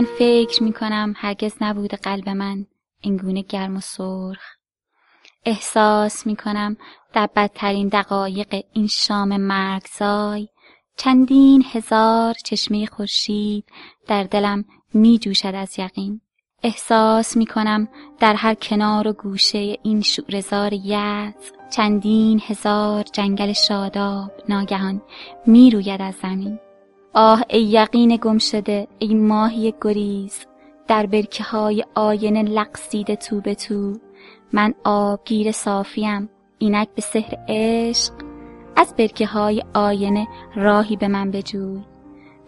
من فکر می کنم هرگز نبوده قلب من اینگونه گرم و سرخ. احساس می کنم در بدترین دقایق این شام مرگزای چندین هزار چشمه خورشید در دلم می جوشد از یقین. احساس می کنم در هر کنار و گوشه این شورزار یعز چندین هزار جنگل شاداب ناگهان می روید از زمین. آه ای یقین گم شده ای ماهی گریز در برکه های آینه لقسیده تو به تو. من آبگیر صافیم اینک به سحر عشق. از برکه های آینه راهی به من بجوی.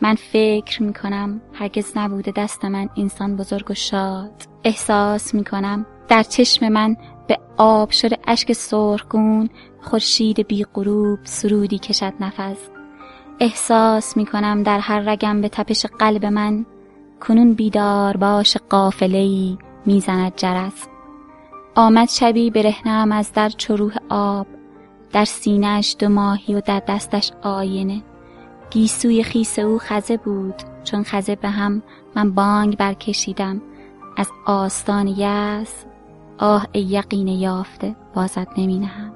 من فکر می کنم هرگز نبوده دست من انسان بزرگ و شاد. احساس می کنم در چشم من به آب شده اشک سرخگون خورشید بی غروب سرودی کشد نفس. احساس می کنم در هر رگم به تپش قلب من کنون بیدار باش قافله‌ای می‌زند جرس. آمد شبی برهنم از در چروه آب در سینهش دو ماهی و در دستش آینه. گیسوی خیس او خزه بود چون خزه به هم من بانگ برکشیدم. از آستان یس آه ای یقین یافته بازت نمی نهم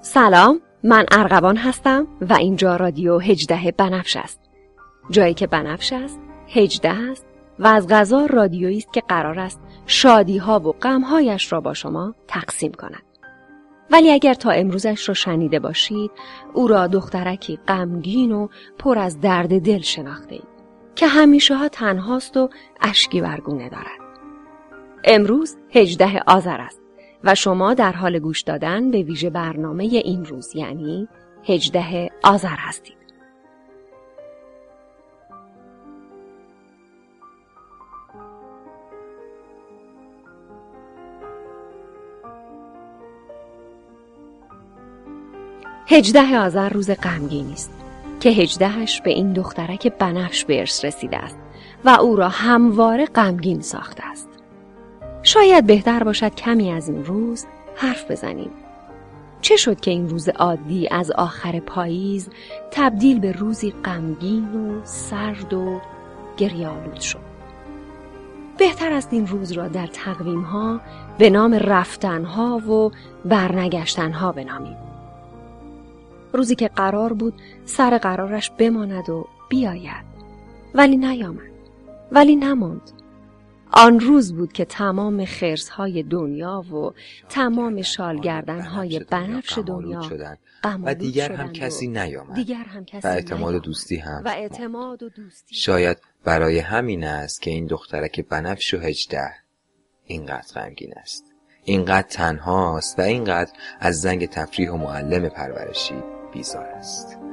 سلام. من ارغوان هستم و اینجا رادیو هجده بنفش است. جایی که بنفش است هجده است و از غذا رادیویی است که قرار است شادی ها و غم هایش را با شما تقسیم کند. ولی اگر تا امروزش را شنیده باشید او را دخترکی غمگین و پر از درد دل شناخته اید که همیشه ها تنهاست و اشکی برگونه دارد. امروز هجده آذر است. و شما در حال گوش دادن به ویژه برنامه این روز یعنی هجده آذر هستید. هجده آذر روز غمگینی است که هجدهش به این دخترک بنفش به ارث رسیده است و او را همواره غمگین ساخته است. شاید بهتر باشد کمی از این روز حرف بزنیم. چه شد که این روز عادی از آخر پاییز تبدیل به روزی غمگین و سرد و گریالود شد؟ بهتر است این روز را در تقویم ها به نام رفتن ها و برنگشتن ها بنامیم. روزی که قرار بود سر قرارش بماند و بیاید. ولی نیامد. ولی نماند. آن روز بود که تمام خرسهای دنیا و تمام شالگردنهای بنفش دنیا و دیگر هم کسی نیامد دیگر هم کسی و اعتماد و. دوستی هم و اعتماد و دوستی شاید برای همین است که این دخترک بنفش و هجده اینقدر غمگین است اینقدر تنهاست و اینقدر از زنگ تفریح و معلم پرورشی بیزار است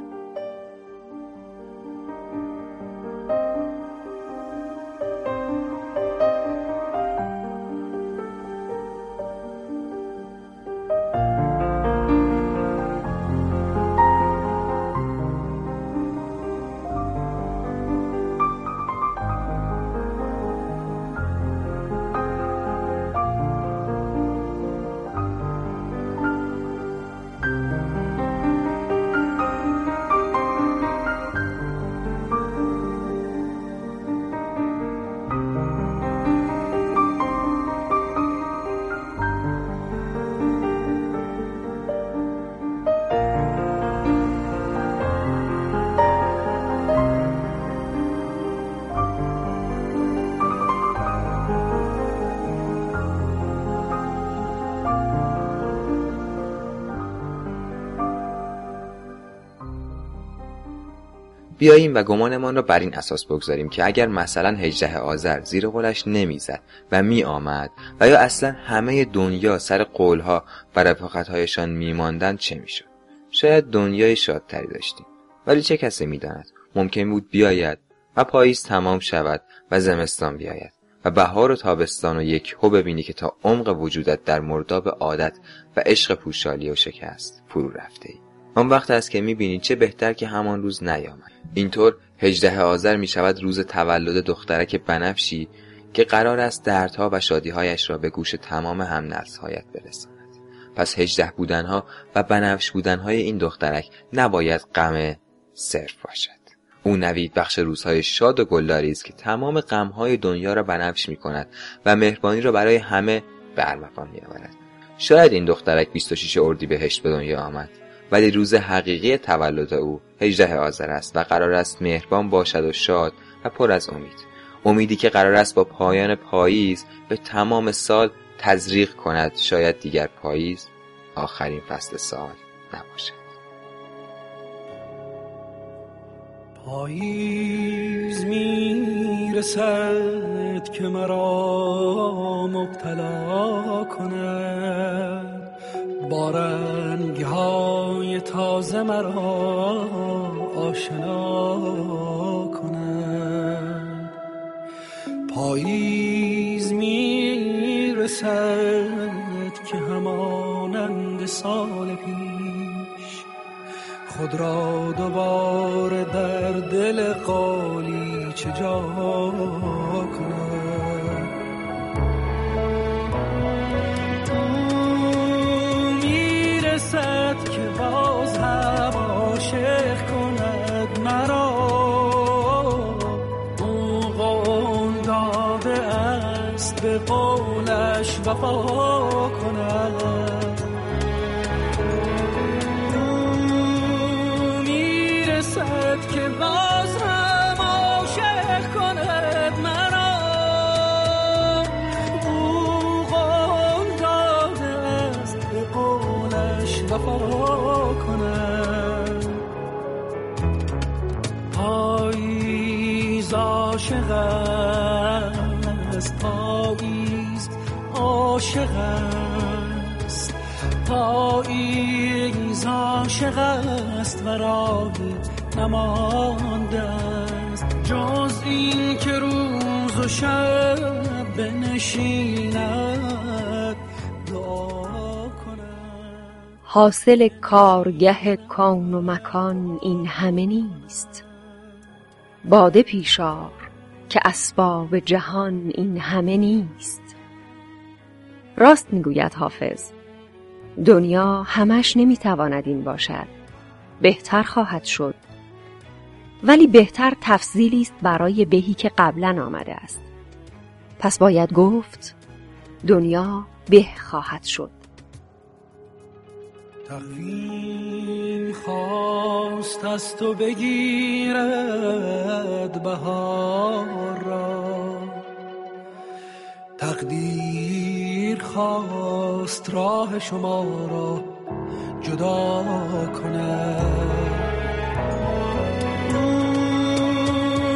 بیاییم و گمانمان را بر این اساس بگذاریم که اگر مثلا هجده آذر زیر قولش نمی‌زد و می آمد و یا اصلا همه دنیا سر قولها و رفاقتهایشان میماندند چه می‌شد؟ شاید دنیای شادتری داشتیم. ولی چه کسی می‌داند؟ ممکن بود بیاید و پاییز تمام شود و زمستان بیاید و بهار و تابستان و یک هو ببینی که تا عمق وجودت در مرداب عادت و عشق پوشالی و شکست فرو رفته ای. آن وقت است که می‌بینی چه بهتر که همان روز نیامد. اینطور هجده آذر می شود روز تولد دخترک بنفشی که قرار است دردها و شادیهایش را به گوش تمام هم هایت برساند. پس هجده بودنها و بنفش بودنهای این دخترک نباید غم صرف باشد. او نوید بخش روزهای شاد و گلداری است که تمام غمهای دنیا را بنفش می کند و مهربانی را برای همه به ارمغان می آورد. شاید این دخترک 26 اردیبهشت به دنیا آمد. ولی روز حقیقی تولد او 18 آذر است و قرار است مهربان باشد و شاد و پر از امید. امیدی که قرار است با پایان پاییز به تمام سال تزریق کند. شاید دیگر پاییز آخرین فصل سال نباشد. پاییز می‌رسد که مرا مبتلا کند. با رنگ های تازه مرا آشنا کند پاییز می‌رسد که همانند سال پیش خود را دوباره در دل قالی چه جا کند وفا کند او می‌رسد که باز هم عاشق کند مرا. او قول داده است به قولش وفا کند پاییز عاشق است پاییز عاشق است. پاییز عاشق است و راهی نمانده است. جز این که روز و شب بنشیند. دعا کند. حاصل کارگه کان و مکان این همه نیست. باده پیشار که اسباب جهان این همه نیست. راست می‌گوید حافظ. دنیا همش نمی‌تواند این باشد. بهتر خواهد شد. ولی بهتر تفضیلی است برای بهی که قبلا آمده است. پس باید گفت دنیا به خواهد شد. تقویم خواست از تو بگیرد بهار را. تقدیر خواست راه شما را جدا کند او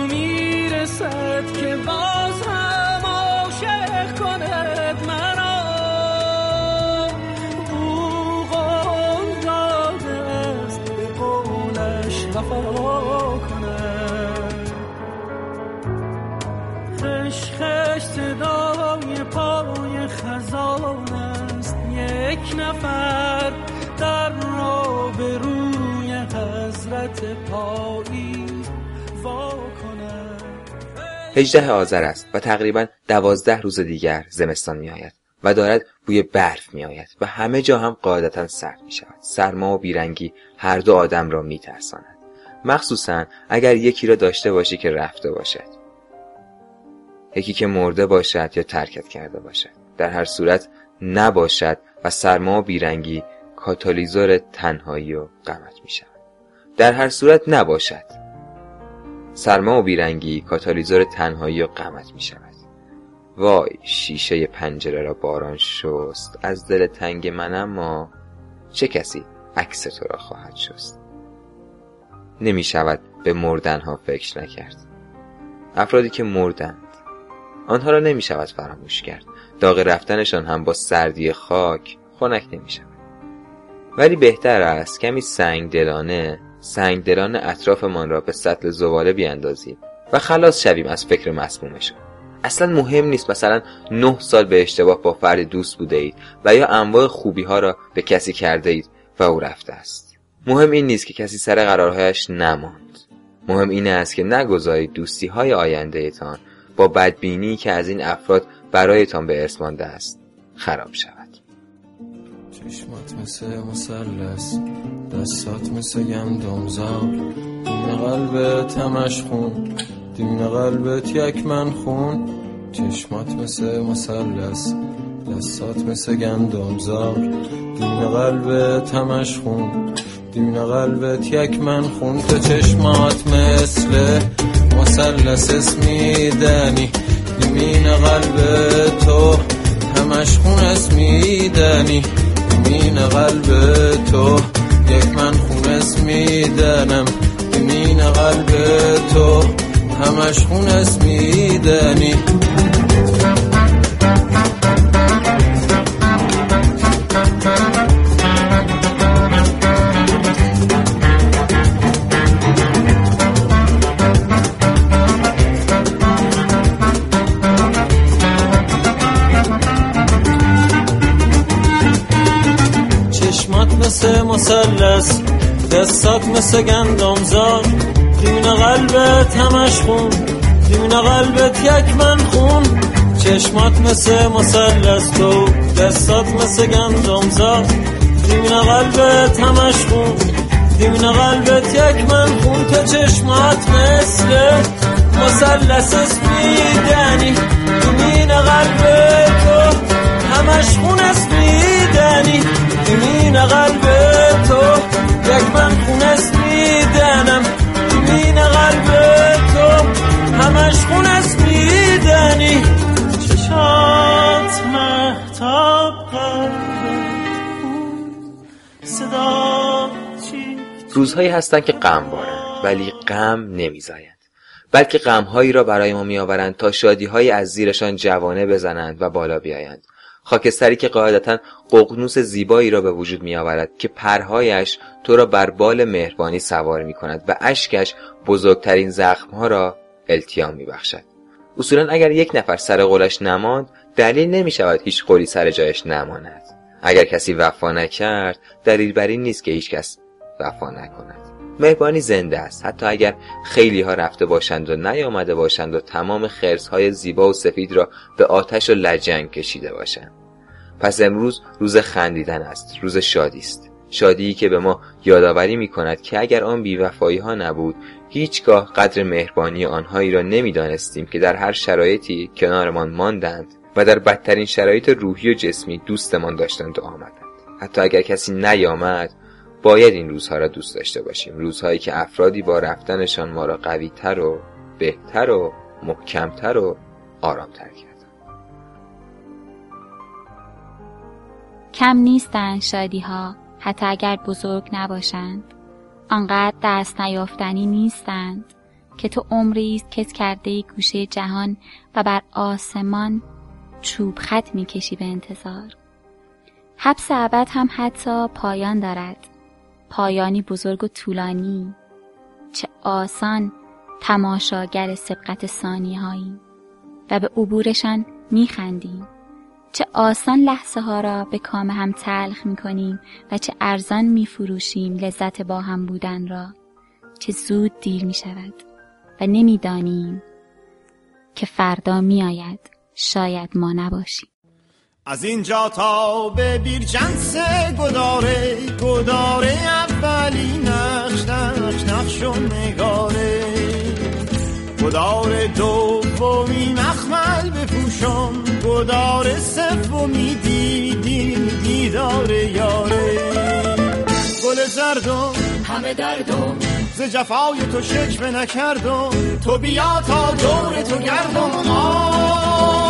می‌رسد که باز نفر در را به روی حضرت پاییز وا کند. 18 آذر است و تقریبا دوازده روز دیگر زمستان می آید و دارد بوی برف می آید و همه جا هم قاعدتا سرد می شود سرما و بیرنگی هر دو آدم را می ترساند مخصوصا اگر یکی را داشته باشی که رفته باشد. یکی که مرده باشد یا ترکت کرده باشد. در هر صورت نباشد و سرما و بیرنگی کاتالیزور تنهایی و غمت می شود در هر صورت نباشد. سرما و بیرنگی کاتالیزور تنهایی و غمت می شود وای شیشه پنجره را باران شست از دل تنگ من اما چه کسی عکس تو را خواهد شست؟ نمی شود به مردنها فکر نکرد. افرادی که مردند آنها را نمی شود فراموش کرد. داغ رفتنشان هم با سردی خاک خنک نمی شود ولی بهتر است کمی سنگ دلانه سنگ دلانه اطرافمان را به سطل زباله بیاندازیم و خلاص شویم از فکر مسمومشان. اصلا مهم نیست مثلا نه سال به اشتباه با فرد دوست بوده اید و یا انواع خوبی ها را به کسی کرده اید و او رفته است. مهم این نیست که کسی سر قرارهایش نماند. مهم این است که نگذارید دوستی های آینده ایتان با بدبینی که از این افراد برایتان به ارث مانده است خراب شود. چشمات مثل مسلس دستات مثل گندم زار دیمین قلبت همش خون دیمین قلبت یک من خون. چشمات مثل مسلس دستات مثل گندمزار دیمین قلبت همش خون دیمین قلبت یک من خون. تو چشمات مثل مسلس اسمیدنی دیمین قلب تو همش خون اسمیدنی دیمین قلب تو یک من خون اسمیدنم دیمین قلب تو همش خون اسمیدنی دستات مثل گندمزار. دیمین قلبت همش خون. دیمین قلبت یک من خون. چشمات مثل مسلس تو. دستات مثل گندمزار. دیمین قلبت همش خون. دیمین قلبت یک من خون. تو چشمات مثل مسلس اسمیدنی دیمین قلب تو همش خون اسمیدنی دیمین قلب تو یک من خون اسمیدنم دیمین قلب تو همش خون اسمیدنی چشات محتاب صدا روزهایی هستند که غم بارند ولی غم نمیزایند بلکه غمهایی را برای ما میآورند تا شادیهایی از زیرشان جوانه بزنند و بالا بیایند. خاکستری که قاعدتا ققنوس زیبایی را به وجود می آورد که پرهایش تو را بر بال مهربانی سوار می کند و اشکش بزرگترین زخمها را التیام می بخشد. اصولا اگر یک نفر سر قولش نماند دلیل نمی شود هیچ قولی سر جایش نماند اگر کسی وفا نکرد دلیل بر این نیست که هیچ کس وفا نکند. مهربانی زنده است. حتی اگر خیلی ها رفته باشند و نیامده باشند و تمام خرس های زیبا و سفید را به آتش و لجنگ کشیده باشند. پس امروز روز خندیدن است. روز شادی است. شادی که به ما یادآوری می کند که اگر آن بیوفایی ها نبود هیچگاه قدر مهربانی آنهایی را نمی‌دانستیم که در هر شرایطی کنارمان ماندند و در بدترین شرایط روحی و جسمی دوستمان داشتند و آمدند. حتی اگر کسی نیامد باید این روزها را دوست داشته باشیم. روزهایی که افرادی با رفتنشان ما را قویتر و بهتر و محکمتر و آرامتر کردند. کم نیستند شادی ها حتی اگر بزرگ نباشند. آنقدر دست نیافتنی نیستند که تو عمری کس کرده گوشه جهان و بر آسمان چوب خط می‌کشی به انتظار. حبس ابد هم حتی پایان دارد. پایانی بزرگ و طولانی. چه آسان تماشاگر سبقت ثانی هایی و به عبورشان میخندیم. چه آسان لحظه ها را به کام هم تلخ می کنیم و چه ارزان می فروشیم لذت با هم بودن را. چه زود دیر می شود و نمی‌دانیم که فردا می آید شاید ما نباشیم. از اینجا تا به بیرجنس گداره گداره اولی نقش نقش نقش و نگاره. گدار دومی مخمل بپوشم گدار سومی دیدی دیدار یاره. گل زردم همه دردم. ز جفای تو شکوه نکردم تو بیا تا دور تو گردم. آه!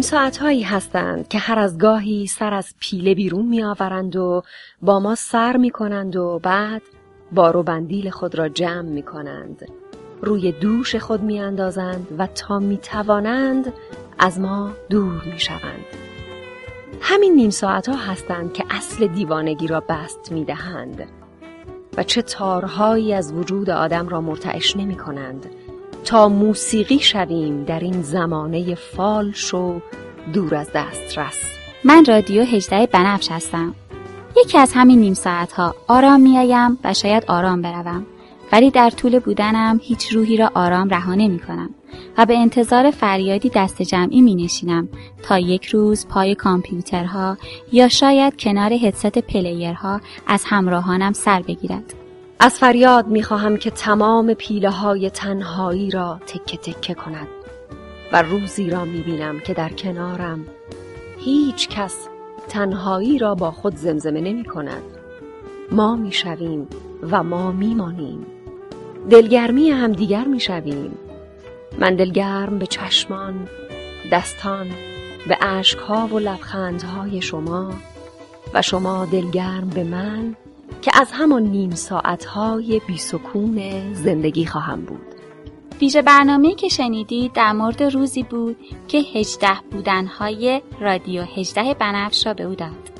نیم ساعت هایی هستند که هر از گاهی سر از پیله بیرون می آورند و با ما سر می کنند و بعد بار و بندیل خود را جمع می کنند. روی دوش خود می اندازند و تا می توانند از ما دور می شوند. همین نیم ساعت ها هستند که اصل دیوانگی را بست می دهند و چه تارهایی از وجود آدم را مرتعش نمی کنند تا موسیقی شویم در این زمانه فالش و دور از دسترس. من رادیو هجده بنفش هستم. یکی از همین نیم ساعت ها آرام میایم و شاید آرام بروم. ولی در طول بودنم هیچ روحی را آرام رها نمی کنم و به انتظار فریادی دست جمعی می نشینم تا یک روز پای کامپیوترها یا شاید کنار هدست پلیرها از همراهانم سر بگیرد. از فریاد می خواهم که تمام پیله های تنهایی را تکه تکه کند و روزی را می بینم که در کنارم هیچ کس تنهایی را با خود زمزمه نمی کند. ما می شویم و ما می مانیم. دلگرمی همدیگر می شویم. من دلگرم به چشمان، دستان، به عشقها و لبخندهای شما و شما دلگرم به من که از همان نیم ساعتهای بیسکون زندگی خواهم بود. ویژه برنامه که شنیدید در مورد روزی بود که هجده بودنهای رادیو هجده بنفش را به او داد.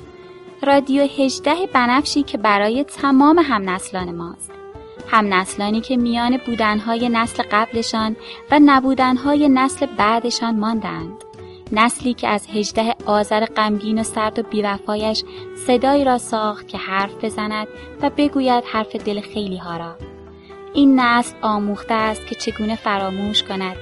رادیو هجده بنفشی که برای تمام همنسلان ماست. همنسلانی که میان بودنهای نسل قبلشان و نبودنهای نسل بعدشان ماندند. نسلی که از هجده آذر غمگین و سرد و بیوفایش صدایی را ساخت که حرف بزند و بگوید حرف دل خیلی ها را. این نسل آموخته است که چگونه فراموش کند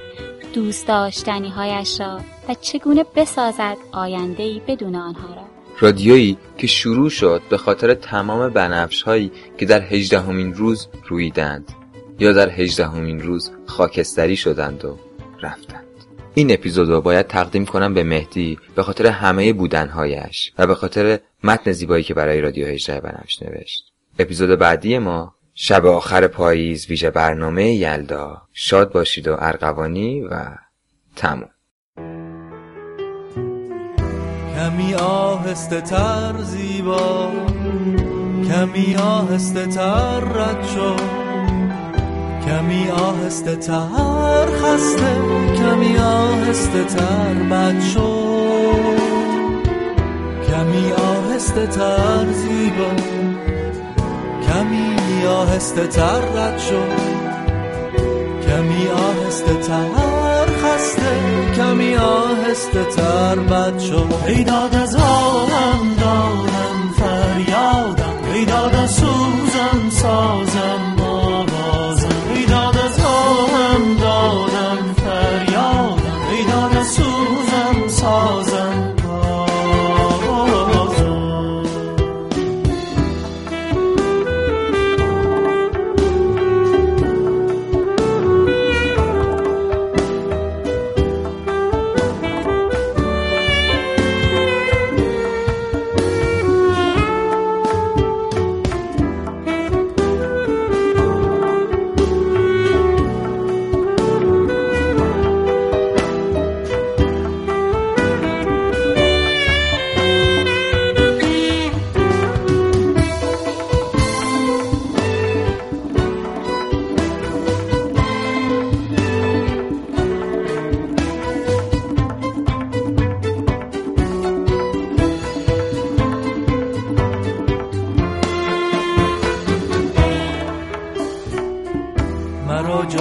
دوست داشتنی هایش را و چگونه بسازد آینده ای بدون آنها را. رادیویی که شروع شد به خاطر تمام بنفش هایی که در هجدهمین روز رویدند یا در هجدهمین روز خاکستری شدند و رفتند این اپیزود رو باید تقدیم کنم به مهدی به خاطر همه بودنهایش و به خاطر متن زیبایی که برای رادیو هجده بنفش نوشت. اپیزود بعدی ما شب آخر پاییز ویژه برنامه یلدا. شاد باشید و ارغوانی و تموم. کمی آهسته تر زیبا کمی آهسته تر رد شو کمی آهسته تر خسته کمی آهسته تر بد شو کمی آهسته تر زیبا کمی آهسته تر رد شو کمی آهسته تر خسته کمی آهسته تر بد شو ای داد از آهم دادم فریادم ای داد از سوزم سازم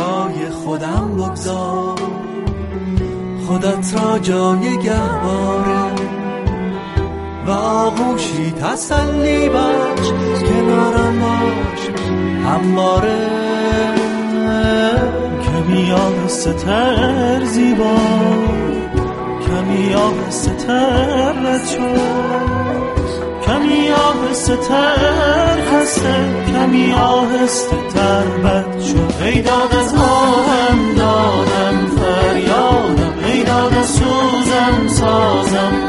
جای خودم بگذار. خودت را جای گهواره و آغوشی تسلی بخش. کنارم باش همواره کمی آهسته تر زیبا کمی آهسته تر شو کمی آهسته تر خسته کمی آهسته تر بد شد ای داد از آهم دادم فریادم. ای داد از سوزم سازم.